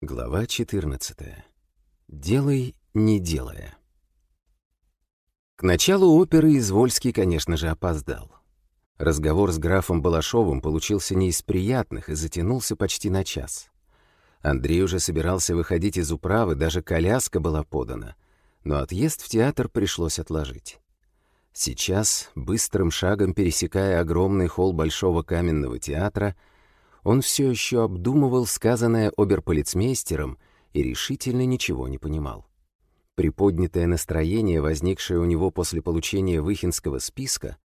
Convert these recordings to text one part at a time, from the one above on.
Глава 14. Делай, не делая. К началу оперы Извольский, конечно же, опоздал. Разговор с графом Балашовым получился не из приятных и затянулся почти на час. Андрей уже собирался выходить из управы, даже коляска была подана, но отъезд в театр пришлось отложить. Сейчас, быстрым шагом пересекая огромный холл Большого каменного театра, он все еще обдумывал сказанное оберполицмейстером и решительно ничего не понимал. Приподнятое настроение, возникшее у него после получения Выхинского списка,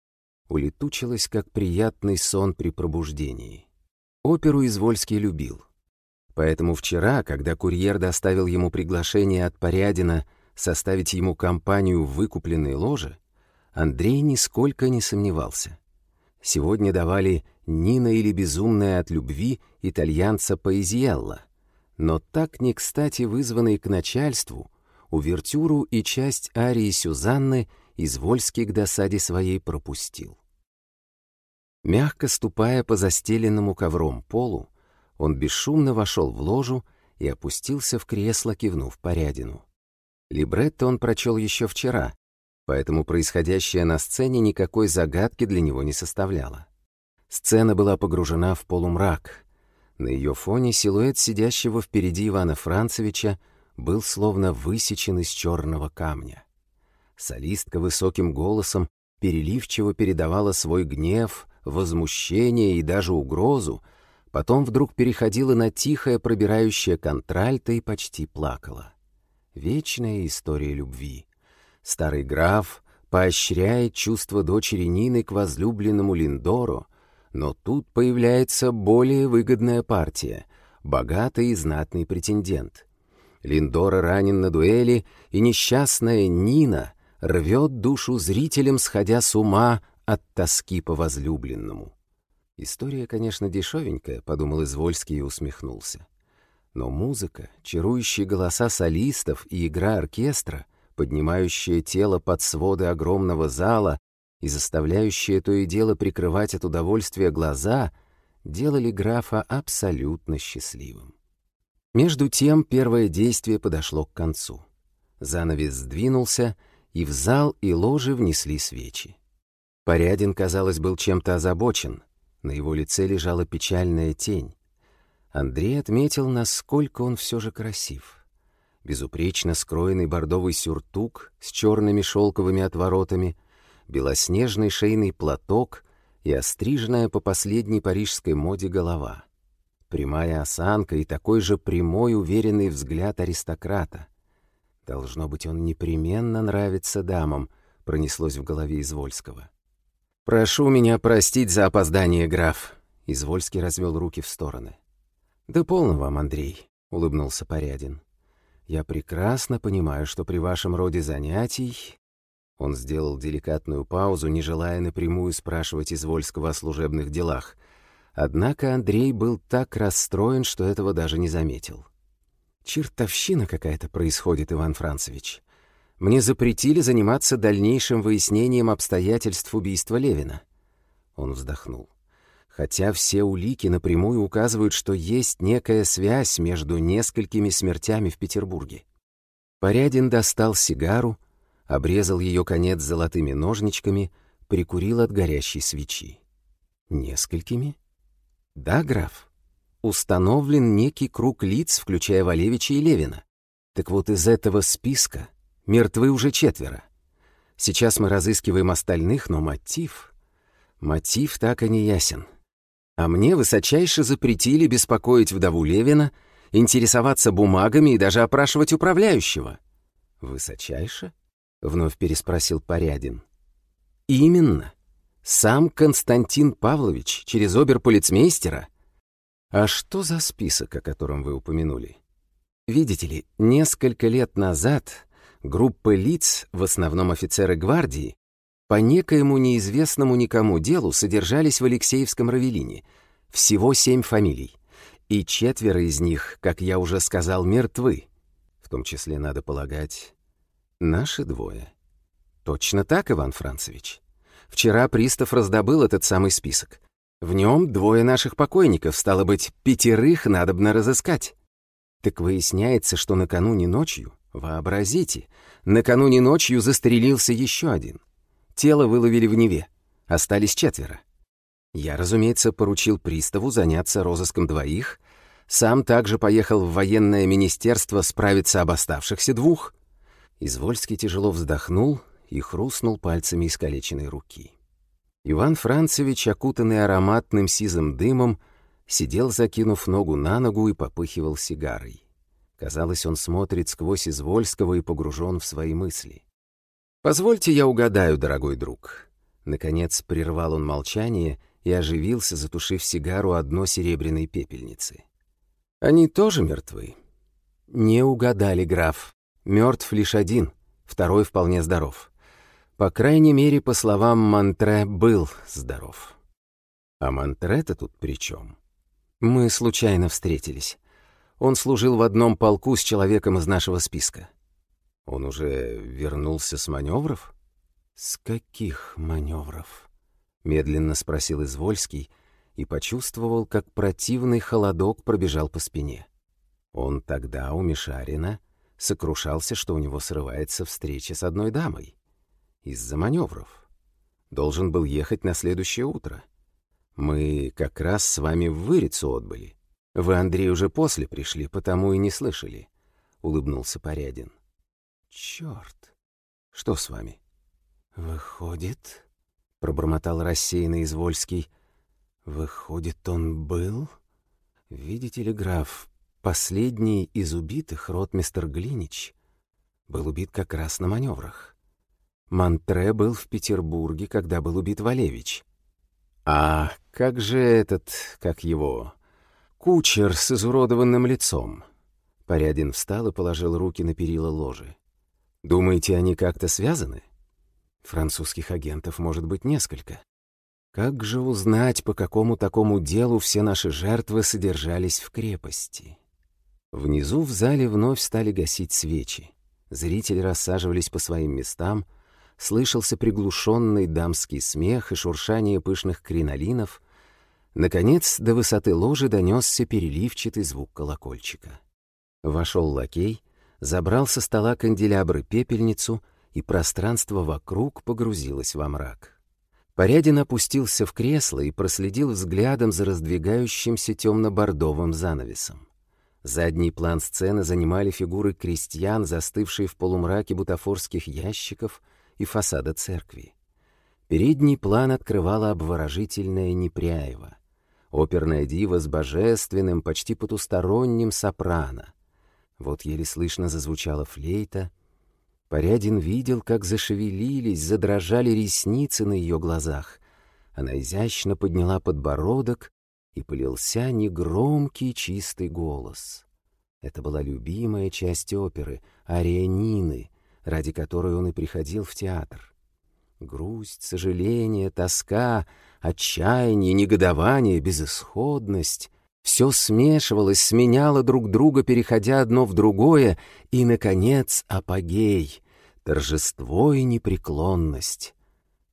улетучилось как приятный сон при пробуждении. Оперу Извольский любил. Поэтому вчера, когда курьер доставил ему приглашение от Порядина составить ему компанию в выкупленной ложе, Андрей нисколько не сомневался. Сегодня давали «Нина или безумная от любви» итальянца Поэзиелла, но так не кстати вызванный к начальству, увертюру и часть арии Сюзанны Извольский к досаде своей пропустил. Мягко ступая по застеленному ковром полу, он бесшумно вошел в ложу и опустился в кресло, кивнув порядину. Либретто он прочел еще вчера, поэтому происходящее на сцене никакой загадки для него не составляло. Сцена была погружена в полумрак. На ее фоне силуэт сидящего впереди Ивана Францевича был словно высечен из черного камня. Солистка высоким голосом переливчиво передавала свой гнев, возмущение и даже угрозу, потом вдруг переходила на тихое пробирающее контральто и почти плакала. Вечная история любви. Старый граф поощряет чувство дочери Нины к возлюбленному Линдору, но тут появляется более выгодная партия, богатый и знатный претендент. Линдора ранен на дуэли, и несчастная Нина рвет душу зрителям, сходя с ума от тоски по возлюбленному. История, конечно, дешевенькая, подумал Извольский и усмехнулся. Но музыка, чарующие голоса солистов и игра оркестра поднимающее тело под своды огромного зала и заставляющее то и дело прикрывать от удовольствия глаза, делали графа абсолютно счастливым. Между тем первое действие подошло к концу. Занавес сдвинулся, и в зал и ложи внесли свечи. Порядин, казалось, был чем-то озабочен, на его лице лежала печальная тень. Андрей отметил, насколько он все же красив — безупречно скроенный бордовый сюртук с черными шелковыми отворотами, белоснежный шейный платок и остриженная по последней парижской моде голова. Прямая осанка и такой же прямой уверенный взгляд аристократа. «Должно быть, он непременно нравится дамам», — пронеслось в голове Извольского. «Прошу меня простить за опоздание, граф», — Извольский развел руки в стороны. «Да полно вам, Андрей», — улыбнулся Порядин. Я прекрасно понимаю, что при вашем роде занятий...» Он сделал деликатную паузу, не желая напрямую спрашивать Извольского о служебных делах. Однако Андрей был так расстроен, что этого даже не заметил. «Чертовщина какая-то происходит, Иван Францевич. Мне запретили заниматься дальнейшим выяснением обстоятельств убийства Левина». Он вздохнул хотя все улики напрямую указывают, что есть некая связь между несколькими смертями в Петербурге. Порядин достал сигару, обрезал ее конец золотыми ножничками, прикурил от горящей свечи. Несколькими? Да, граф. Установлен некий круг лиц, включая Валевича и Левина. Так вот из этого списка мертвы уже четверо. Сейчас мы разыскиваем остальных, но мотив... Мотив так и не ясен. А мне высочайше запретили беспокоить вдову Левина, интересоваться бумагами и даже опрашивать управляющего. «Высочайше?» — вновь переспросил Порядин. «Именно. Сам Константин Павлович через оберполицмейстера. А что за список, о котором вы упомянули? Видите ли, несколько лет назад группа лиц, в основном офицеры гвардии, по некоему неизвестному никому делу содержались в Алексеевском Равелине. Всего семь фамилий. И четверо из них, как я уже сказал, мертвы. В том числе, надо полагать, наши двое. Точно так, Иван Францевич. Вчера пристав раздобыл этот самый список. В нем двое наших покойников, стало быть, пятерых надобно разыскать. Так выясняется, что накануне ночью, вообразите, накануне ночью застрелился еще один. Тело выловили в Неве. Остались четверо. Я, разумеется, поручил приставу заняться розыском двоих, сам также поехал в военное министерство справиться об оставшихся двух. Извольский тяжело вздохнул и хрустнул пальцами искалеченной руки. Иван Францевич, окутанный ароматным сизым дымом, сидел, закинув ногу на ногу и попыхивал сигарой. Казалось, он смотрит сквозь Извольского и погружен в свои мысли. «Позвольте я угадаю, дорогой друг». Наконец прервал он молчание и оживился, затушив сигару одно серебряной пепельницы. «Они тоже мертвы?» «Не угадали, граф. Мертв лишь один, второй вполне здоров. По крайней мере, по словам Монтре, был здоров. А Монтре-то тут при чем? Мы случайно встретились. Он служил в одном полку с человеком из нашего списка. Он уже вернулся с маневров? С каких маневров? Медленно спросил Извольский и почувствовал, как противный холодок пробежал по спине. Он тогда у Мишарина сокрушался, что у него срывается встреча с одной дамой из-за маневров. Должен был ехать на следующее утро. Мы как раз с вами в Вырицу отбыли. Вы, Андрей, уже после пришли, потому и не слышали», — улыбнулся Порядин. «Черт! Что с вами?» «Выходит...» — пробормотал рассеянный Извольский. «Выходит, он был...» «Видите ли, граф, последний из убитых, ротмистер Глинич, был убит как раз на маневрах. Монтре был в Петербурге, когда был убит Валевич. А как же этот, как его, кучер с изуродованным лицом? Порядин встал и положил руки на перила ложи. Думаете, они как-то связаны? Французских агентов может быть несколько. Как же узнать, по какому такому делу все наши жертвы содержались в крепости? Внизу в зале вновь стали гасить свечи. Зрители рассаживались по своим местам — слышался приглушенный дамский смех и шуршание пышных кринолинов. Наконец, до высоты ложи донесся переливчатый звук колокольчика. Вошел лакей, забрал со стола канделябры пепельницу, и пространство вокруг погрузилось во мрак. Порядин опустился в кресло и проследил взглядом за раздвигающимся темно-бордовым занавесом. Задний план сцены занимали фигуры крестьян, застывшие в полумраке бутафорских ящиков и фасада церкви. Передний план открывала обворожительная Непряева, оперная дива с божественным, почти потусторонним сопрано. Вот еле слышно зазвучала флейта. Порядин видел, как зашевелились, задрожали ресницы на ее глазах. Она изящно подняла подбородок, и полился негромкий чистый голос. Это была любимая часть оперы, ария Нины, ради которой он и приходил в театр. Грусть, сожаление, тоска, отчаяние, негодование, безысходность — все смешивалось, сменяло друг друга, переходя одно в другое, и, наконец, апогей — торжество и непреклонность.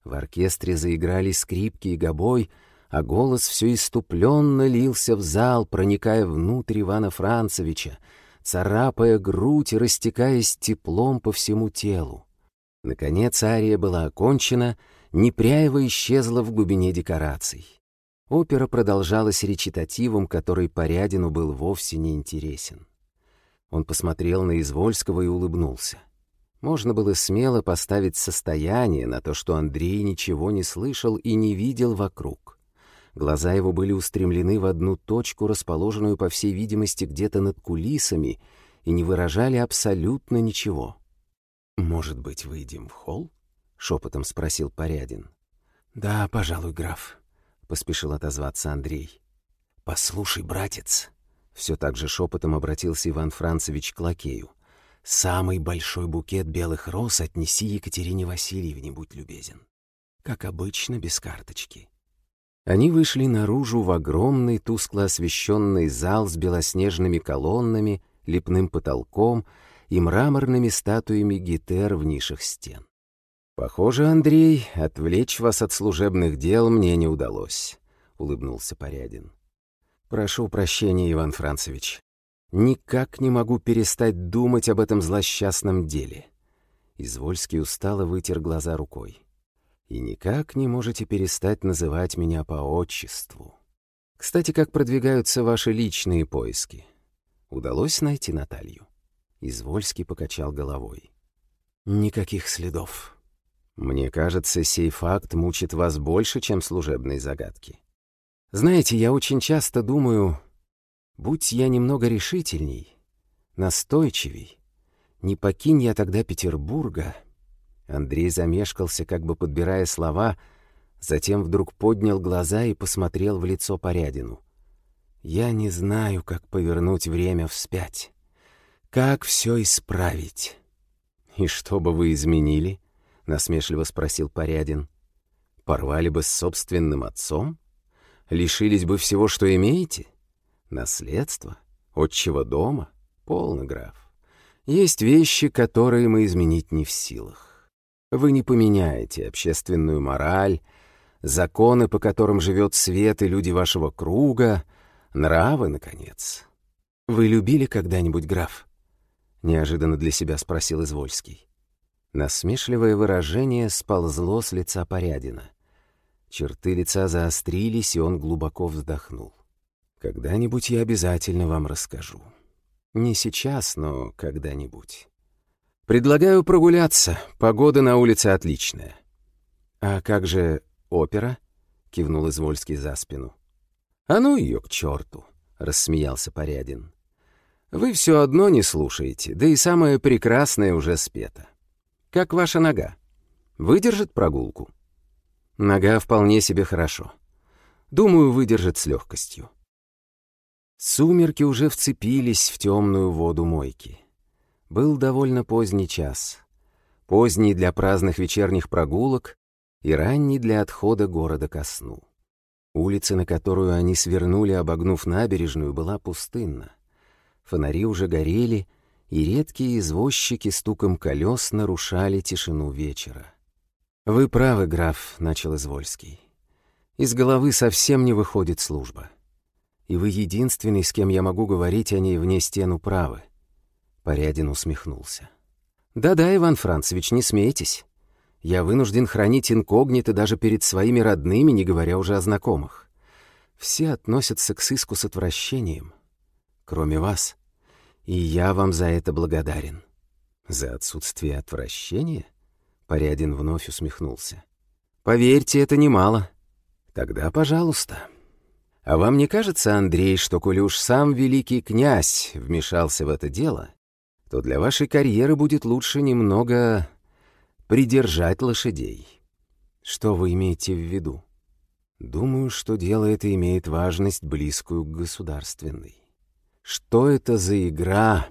В оркестре заиграли скрипки и гобой, а голос все иступленно лился в зал, проникая внутрь Ивана Францевича, царапая грудь и растекаясь теплом по всему телу. Наконец ария была окончена, Непряева исчезла в глубине декораций. Опера продолжалась речитативом, который Порядину был вовсе не интересен. Он посмотрел на Извольского и улыбнулся. Можно было смело поставить состояние на то, что Андрей ничего не слышал и не видел вокруг. Глаза его были устремлены в одну точку, расположенную, по всей видимости, где-то над кулисами, и не выражали абсолютно ничего. «Может быть, выйдем в холл?» — шепотом спросил Порядин. «Да, пожалуй, граф», — поспешил отозваться Андрей. «Послушай, братец», — все так же шепотом обратился Иван Францевич к лакею. «Самый большой букет белых роз отнеси Екатерине Васильевне, будь любезен. Как обычно, без карточки. Они вышли наружу в огромный тускло освещенный зал с белоснежными колоннами, лепным потолком и мраморными статуями гитер в нишах стен. «Похоже, Андрей, отвлечь вас от служебных дел мне не удалось», — улыбнулся Порядин. «Прошу прощения, Иван Францевич. Никак не могу перестать думать об этом злосчастном деле. Извольский устало вытер глаза рукой. И никак не можете перестать называть меня по отчеству. Кстати, как продвигаются ваши личные поиски? Удалось найти Наталью? Извольский покачал головой. Никаких следов. Мне кажется, сей факт мучит вас больше, чем служебные загадки. Знаете, я очень часто думаю, будь я немного решительней, настойчивей, не покинь я тогда Петербурга. Андрей замешкался, как бы подбирая слова, затем вдруг поднял глаза и посмотрел в лицо Порядину. Я не знаю, как повернуть время вспять, как все исправить. «И что бы вы изменили?» — насмешливо спросил Порядин. «Порвали бы с собственным отцом? Лишились бы всего, что имеете? Наследство? Отчего дома? Полно, граф. Есть вещи, которые мы изменить не в силах. Вы не поменяете общественную мораль, законы, по которым живет свет и люди вашего круга, нравы, наконец. Вы любили когда-нибудь, граф?» — неожиданно для себя спросил Извольский. Насмешливое выражение сползло с лица Порядина. Черты лица заострились, и он глубоко вздохнул. «Когда-нибудь я обязательно вам расскажу. Не сейчас, но когда-нибудь. Предлагаю прогуляться, погода на улице отличная». «А как же опера?» — кивнул Извольский за спину. «А ну ее к черту!» — рассмеялся Порядин. Вы все одно не слушаете, да и самое прекрасное уже спето. Как ваша нога? Выдержит прогулку? Нога вполне себе хорошо. Думаю, выдержит с легкостью. Сумерки уже вцепились в темную воду мойки. Был довольно поздний час. Поздний для праздных вечерних прогулок и ранний для отхода города ко сну. Улица, на которую они свернули, обогнув набережную, была пустынна. Фонари уже горели, и редкие извозчики стуком колес нарушали тишину вечера. «Вы правы, граф», — начал Извольский. «Из головы совсем не выходит служба. И вы единственный, с кем я могу говорить о ней вне стену правы». Порядин усмехнулся. «Да-да, Иван Францевич, не смейтесь. Я вынужден хранить инкогнито даже перед своими родными, не говоря уже о знакомых. Все относятся к сыску с отвращением, кроме вас. И я вам за это благодарен. За отсутствие отвращения? Порядин вновь усмехнулся. Поверьте, это немало. Тогда, пожалуйста. А вам не кажется, Андрей, что коли уж сам великий князь вмешался в это дело, то для вашей карьеры будет лучше немного придержать лошадей? Что вы имеете в виду? Думаю, что дело это имеет важность, близкую к государственной. Что это за игра,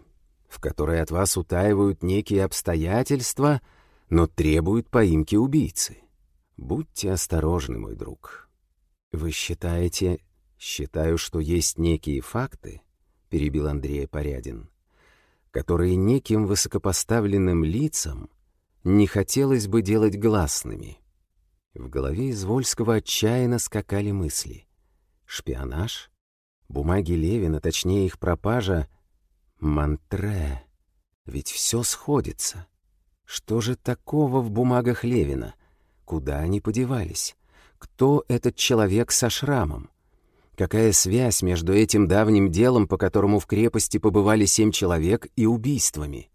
в которой от вас утаивают некие обстоятельства, но требуют поимки убийцы? Будьте осторожны, мой друг. Вы считаете... Считаю, что есть некие факты, — перебил Андрей Порядин, которые неким высокопоставленным лицам не хотелось бы делать гласными. В голове Извольского отчаянно скакали мысли. Шпионаж? Бумаги Левина, точнее их пропажа... Мантре. Ведь все сходится. Что же такого в бумагах Левина? Куда они подевались? Кто этот человек со шрамом? Какая связь между этим давним делом, по которому в крепости побывали семь человек, и убийствами?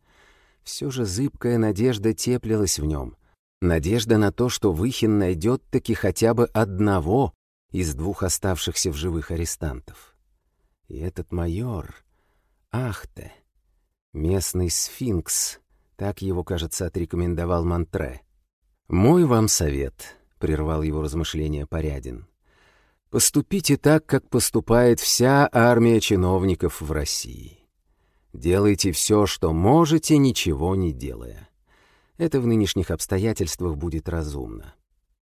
Все же зыбкая надежда теплилась в нем. Надежда на то, что Выхин найдет таки хотя бы одного из двух оставшихся в живых арестантов. И этот майор, Ахте, местный сфинкс, так его, кажется, отрекомендовал Монтре. «Мой вам совет», — прервал его размышления Порядин. «Поступите так, как поступает вся армия чиновников в России. Делайте все, что можете, ничего не делая. Это в нынешних обстоятельствах будет разумно.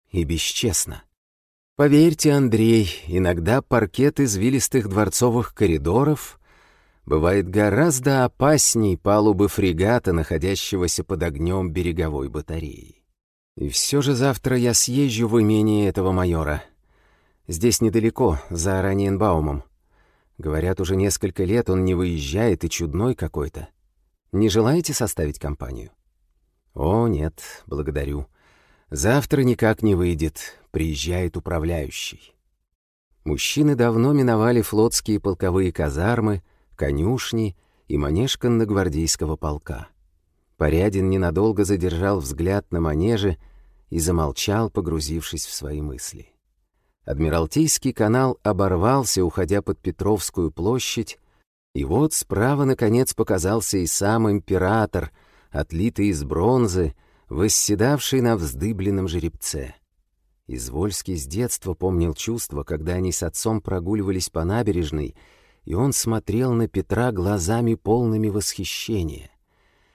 И бесчестно. Поверьте, Андрей, иногда паркет извилистых дворцовых коридоров бывает гораздо опасней палубы фрегата, находящегося под огнем береговой батареи. И все же завтра я съезжу в имение этого майора. Здесь недалеко, за Ораниенбаумом. Говорят, уже несколько лет он не выезжает и чудной какой-то. Не желаете составить компанию? О, нет, благодарю. Завтра никак не выйдет, приезжает управляющий. Мужчины давно миновали флотские полковые казармы, конюшни и манеж конногвардейского полка. Порядин ненадолго задержал взгляд на манеже и замолчал, погрузившись в свои мысли. Адмиралтейский канал оборвался, уходя под Петровскую площадь, и вот справа, наконец, показался и сам император, отлитый из бронзы, восседавший на вздыбленном жеребце. Извольский с детства помнил чувство, когда они с отцом прогуливались по набережной, и он смотрел на Петра глазами полными восхищения.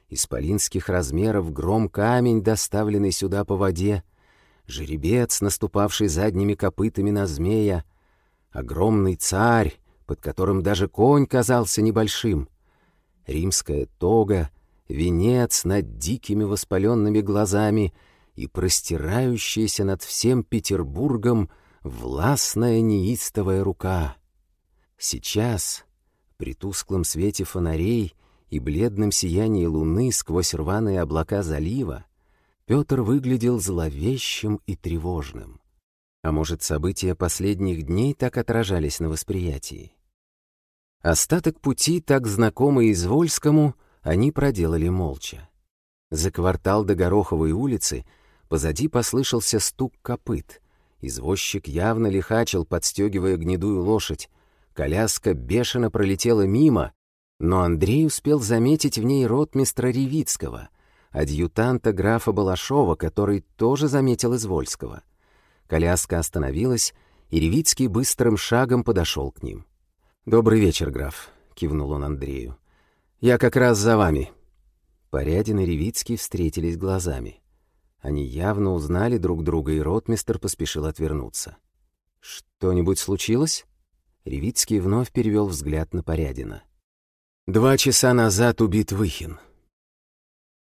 Исполинских размеров гром камень, доставленный сюда по воде — жеребец, наступавший задними копытами на змея, огромный царь, под которым даже конь казался небольшим, римская тога, венец над дикими воспаленными глазами и простирающаяся над всем Петербургом властная неистовая рука. Сейчас, при тусклом свете фонарей и бледном сиянии луны сквозь рваные облака залива, Петр выглядел зловещим и тревожным. А может, события последних дней так отражались на восприятии? Остаток пути, так знакомый Извольскому, они проделали молча. За квартал до Гороховой улицы позади послышался стук копыт. Извозчик явно лихачил, подстегивая гнедую лошадь. Коляска бешено пролетела мимо, но Андрей успел заметить в ней ротмистра Ревицкого — адъютанта графа Балашова, который тоже заметил Извольского. Коляска остановилась, и Ревицкий быстрым шагом подошел к ним. «Добрый вечер, граф», — кивнул он Андрею. «Я как раз за вами». Порядин и Ревицкий встретились глазами. Они явно узнали друг друга, и ротмистер поспешил отвернуться. «Что-нибудь случилось?» Ревицкий вновь перевел взгляд на Порядина. «Два часа назад убит Выхин.